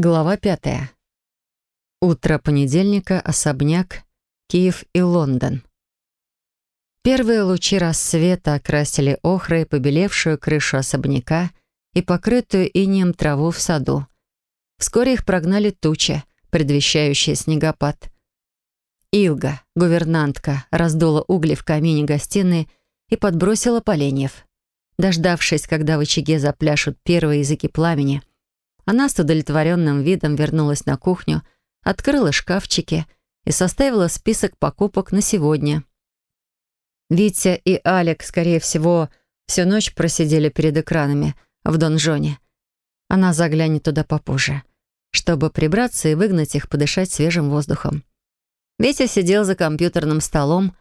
Глава пятая. Утро понедельника, особняк, Киев и Лондон. Первые лучи рассвета окрасили охрой побелевшую крышу особняка и покрытую инеем траву в саду. Вскоре их прогнали тучи, предвещающие снегопад. Илга, гувернантка, раздула угли в камине гостиной и подбросила поленьев. Дождавшись, когда в очаге запляшут первые языки пламени, она с удовлетворенным видом вернулась на кухню, открыла шкафчики и составила список покупок на сегодня. Витя и Алек, скорее всего, всю ночь просидели перед экранами в донжоне. Она заглянет туда попозже, чтобы прибраться и выгнать их подышать свежим воздухом. Витя сидел за компьютерным столом,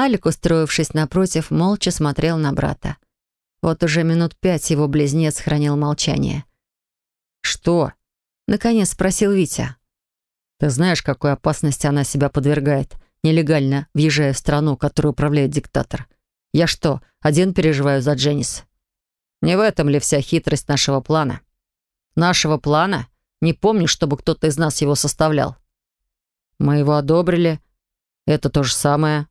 Алик, устроившись напротив, молча смотрел на брата. Вот уже минут пять его близнец хранил молчание. «Что?» — наконец спросил Витя. «Ты знаешь, какой опасности она себя подвергает, нелегально въезжая в страну, которую управляет диктатор? Я что, один переживаю за Дженнис? Не в этом ли вся хитрость нашего плана? Нашего плана? Не помню, чтобы кто-то из нас его составлял. Мы его одобрили. Это то же самое.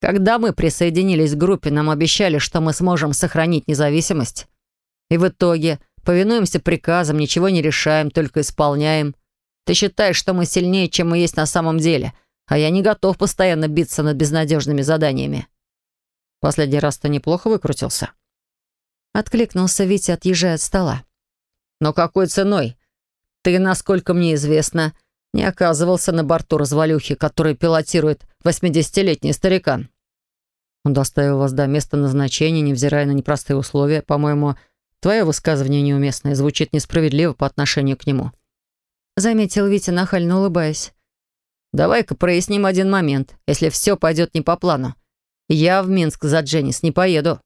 Когда мы присоединились к группе, нам обещали, что мы сможем сохранить независимость. И в итоге Повинуемся приказам, ничего не решаем, только исполняем. Ты считаешь, что мы сильнее, чем мы есть на самом деле, а я не готов постоянно биться над безнадежными заданиями. Последний раз ты неплохо выкрутился. Откликнулся Витя, отъезжая от стола. Но какой ценой? Ты, насколько мне известно, не оказывался на борту развалюхи, который пилотирует 80-летний старикан. Он доставил вас до места назначения, невзирая на непростые условия. По-моему, Твое высказывание неуместное, звучит несправедливо по отношению к нему». Заметил Витя, нахально улыбаясь. «Давай-ка проясним один момент, если все пойдет не по плану. Я в Минск за Дженнис не поеду».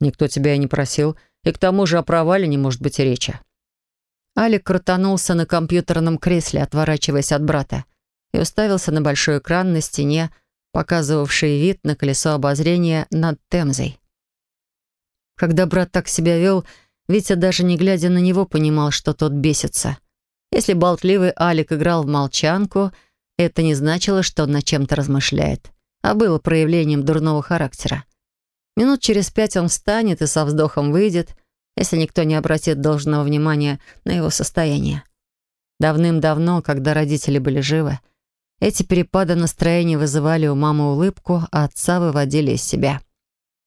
«Никто тебя и не просил, и к тому же о провале не может быть и речи». Алик крутанулся на компьютерном кресле, отворачиваясь от брата, и уставился на большой экран на стене, показывавший вид на колесо обозрения над Темзой. Когда брат так себя вел, Витя, даже не глядя на него, понимал, что тот бесится. Если болтливый Алик играл в молчанку, это не значило, что он над чем-то размышляет, а было проявлением дурного характера. Минут через пять он встанет и со вздохом выйдет, если никто не обратит должного внимания на его состояние. Давным-давно, когда родители были живы, эти перепады настроения вызывали у мамы улыбку, а отца выводили из себя.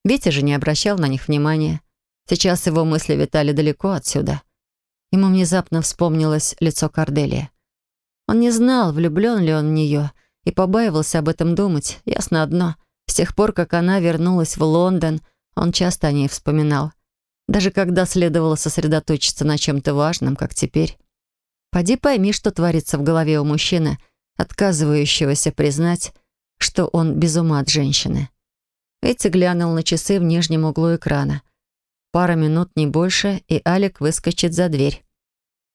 Витя же не обращал на них внимания. Сейчас его мысли витали далеко отсюда. Ему внезапно вспомнилось лицо Корделия. Он не знал, влюблен ли он в нее, и побаивался об этом думать. Ясно одно. С тех пор, как она вернулась в Лондон, он часто о ней вспоминал. Даже когда следовало сосредоточиться на чем-то важном, как теперь. Поди пойми, что творится в голове у мужчины, отказывающегося признать, что он без ума от женщины. Эти глянул на часы в нижнем углу экрана. Пара минут, не больше, и Алик выскочит за дверь.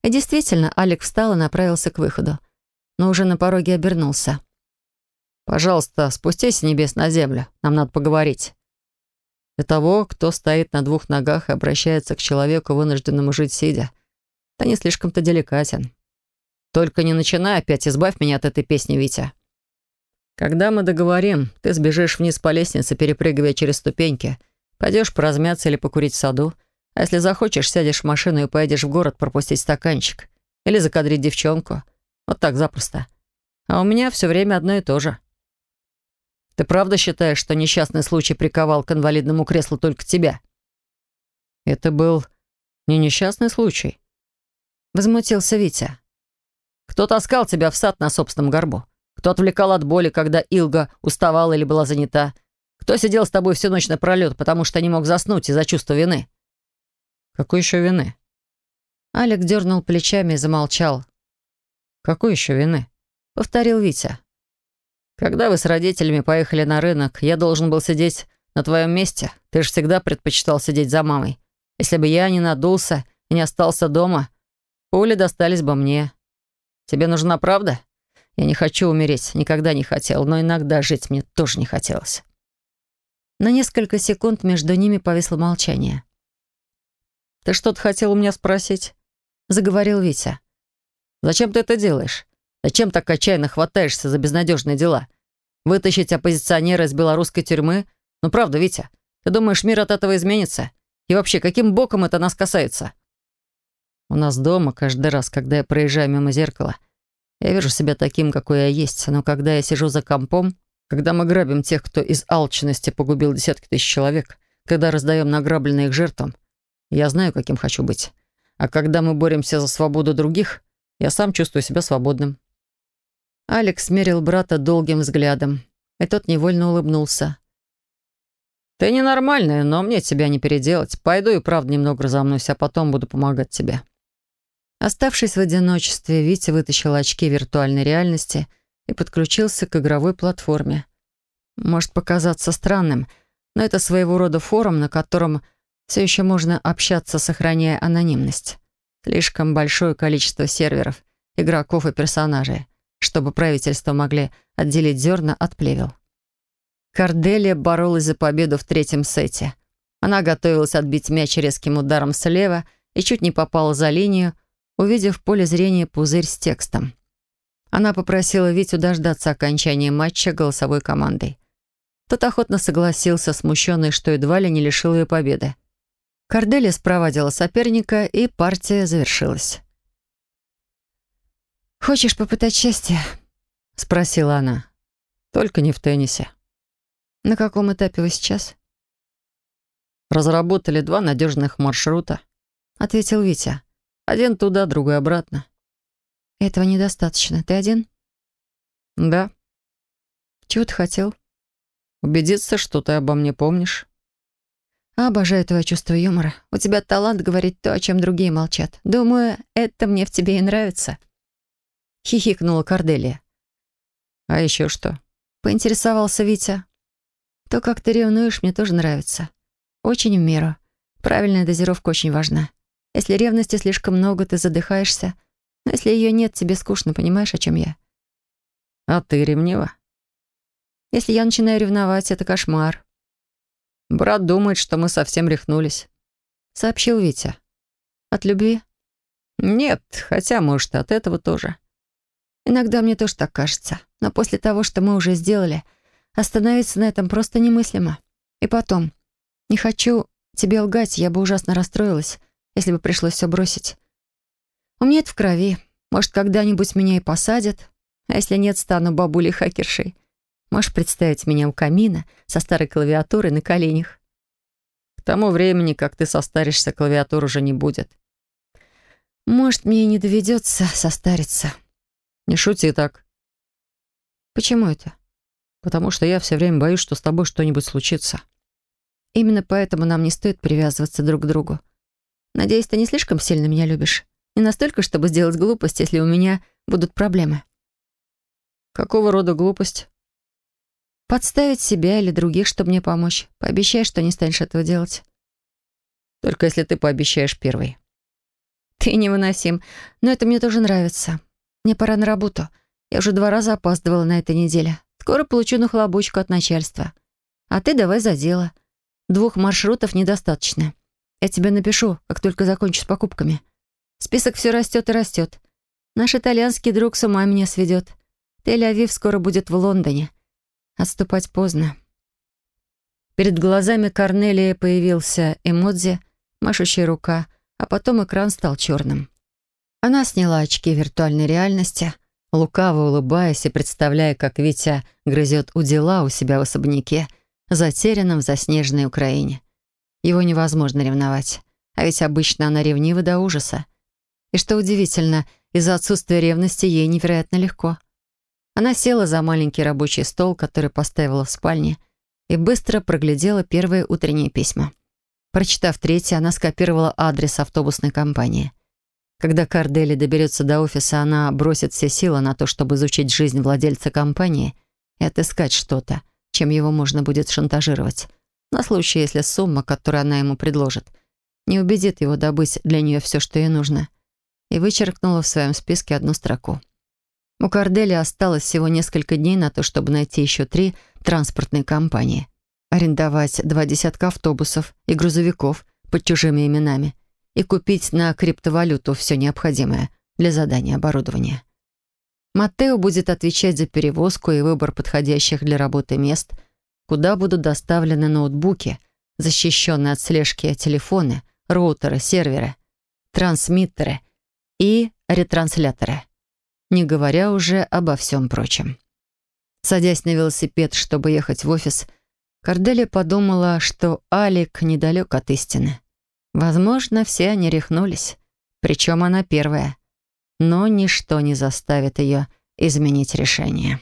И действительно, Алик встал и направился к выходу. Но уже на пороге обернулся. «Пожалуйста, спустись с небес на землю. Нам надо поговорить». Для того, кто стоит на двух ногах и обращается к человеку, вынужденному жить сидя, ты не слишком-то деликатен. Только не начинай опять, избавь меня от этой песни, Витя. Когда мы договорим, ты сбежишь вниз по лестнице, перепрыгивая через ступеньки, пойдешь поразмяться или покурить в саду, а если захочешь, сядешь в машину и поедешь в город пропустить стаканчик или закадрить девчонку. Вот так запросто. А у меня все время одно и то же. Ты правда считаешь, что несчастный случай приковал к инвалидному креслу только тебя? Это был не несчастный случай. Возмутился Витя. Кто таскал тебя в сад на собственном горбу? Кто отвлекал от боли, когда Илга уставала или была занята? Кто сидел с тобой всю ночь напролет, потому что не мог заснуть из-за чувства вины?» «Какой еще вины?» Алик дернул плечами и замолчал. «Какой еще вины?» — повторил Витя. «Когда вы с родителями поехали на рынок, я должен был сидеть на твоем месте. Ты же всегда предпочитал сидеть за мамой. Если бы я не надулся и не остался дома, пули достались бы мне. Тебе нужна правда?» Я не хочу умереть, никогда не хотел, но иногда жить мне тоже не хотелось. На несколько секунд между ними повисло молчание. «Ты что-то хотел у меня спросить?» — заговорил Витя. Зачем ты это делаешь? Зачем так отчаянно хватаешься за безнадежные дела? Вытащить оппозиционера из белорусской тюрьмы? Ну правда, Витя, ты думаешь, мир от этого изменится? И вообще, каким боком это нас касается? У нас дома каждый раз, когда я проезжаю мимо зеркала, я вижу себя таким, какой я есть. Но когда я сижу за компом, когда мы грабим тех, кто из алчности погубил десятки тысяч человек, когда раздаем награбленные их жертвам, я знаю, каким хочу быть. А когда мы боремся за свободу других, я сам чувствую себя свободным. Алекс мерил брата долгим взглядом, и тот невольно улыбнулся. «Ты ненормальная, но мне тебя не переделать. Пойду и правда немного разомнусь, а потом буду помогать тебе». Оставшись в одиночестве, Витя вытащил очки виртуальной реальности и подключился к игровой платформе. Может показаться странным, но это своего рода форум, на котором все еще можно общаться, сохраняя анонимность. Слишком большое количество серверов, игроков и персонажей, чтобы правительства могли отделить зерна от плевел. Карделия боролась за победу в третьем сете. Она готовилась отбить мяч резким ударом слева и чуть не попала за линию, увидев в поле зрения пузырь с текстом. Она попросила Витю дождаться окончания матча голосовой командой. Тот охотно согласился, смущенный, что едва ли не лишил ее победы. Корделия спровадила соперника, и партия завершилась. «Хочешь попытать счастье?» — спросила она. «Только не в теннисе». «На каком этапе вы сейчас?» «Разработали два надежных маршрута», — ответил Витя. Один туда, другой обратно. Этого недостаточно. Ты один? Да. Чего ты хотел? Убедиться, что ты обо мне помнишь. Обожаю твое чувство юмора. У тебя талант говорить то, о чем другие молчат. Думаю, это мне в тебе и нравится. Хихикнула Корделия. А еще что? Поинтересовался Витя. То, как ты ревнуешь, мне тоже нравится. Очень в меру. Правильная дозировка очень важна. Если ревности слишком много, ты задыхаешься. Но если ее нет, тебе скучно, понимаешь, о чем я? А ты ревнива? Если я начинаю ревновать, это кошмар. Брат думает, что мы совсем рехнулись. Сообщил Витя. От любви? Нет, хотя, может, от этого тоже. Иногда мне тоже так кажется. Но после того, что мы уже сделали, остановиться на этом просто немыслимо. И потом, не хочу тебе лгать, я бы ужасно расстроилась, если бы пришлось все бросить. У меня это в крови. Может, когда-нибудь меня и посадят. А если нет, стану бабулей-хакершей. Можешь представить меня у камина со старой клавиатурой на коленях. К тому времени, как ты состаришься, клавиатур уже не будет. Может, мне и не доведется состариться. Не шути так. Почему это? Потому что я все время боюсь, что с тобой что-нибудь случится. Именно поэтому нам не стоит привязываться друг к другу. Надеюсь, ты не слишком сильно меня любишь. Не настолько, чтобы сделать глупость, если у меня будут проблемы. Какого рода глупость? Подставить себя или других, чтобы мне помочь. Пообещай, что не станешь этого делать. Только если ты пообещаешь первый. Ты невыносим, но это мне тоже нравится. Мне пора на работу. Я уже два раза опаздывала на этой неделе. Скоро получу нахлобучку от начальства. А ты давай за дело. Двух маршрутов недостаточно. Я тебе напишу, как только закончу с покупками. Список все растет и растет. Наш итальянский друг с ума меня сведет. Тель-Авив скоро будет в Лондоне. Отступать поздно. Перед глазами Корнелии появился эмодзи, машущая рука, а потом экран стал черным. Она сняла очки виртуальной реальности, лукаво улыбаясь и представляя, как Витя грызет у дела у себя в особняке, затерянном в заснеженной Украине. Его невозможно ревновать. А ведь обычно она ревнива до ужаса. И что удивительно, из-за отсутствия ревности ей невероятно легко. Она села за маленький рабочий стол, который поставила в спальне, и быстро проглядела первые утренние письма. Прочитав третье, она скопировала адрес автобусной компании. Когда Кардели доберется до офиса, она бросит все силы на то, чтобы изучить жизнь владельца компании и отыскать что-то, чем его можно будет шантажировать на случай, если сумма, которую она ему предложит, не убедит его добыть для нее все, что ей нужно. И вычеркнула в своем списке одну строку. У Кардели осталось всего несколько дней на то, чтобы найти еще три транспортные компании, арендовать два десятка автобусов и грузовиков под чужими именами и купить на криптовалюту все необходимое для задания оборудования. Маттео будет отвечать за перевозку и выбор подходящих для работы мест, куда будут доставлены ноутбуки, защищенные от слежки телефоны, роутеры, серверы, трансмиттеры и ретрансляторы, не говоря уже обо всем прочем. Садясь на велосипед, чтобы ехать в офис, Корделия подумала, что Алик недалек от истины. Возможно, все они рехнулись, причем она первая. Но ничто не заставит ее изменить решение.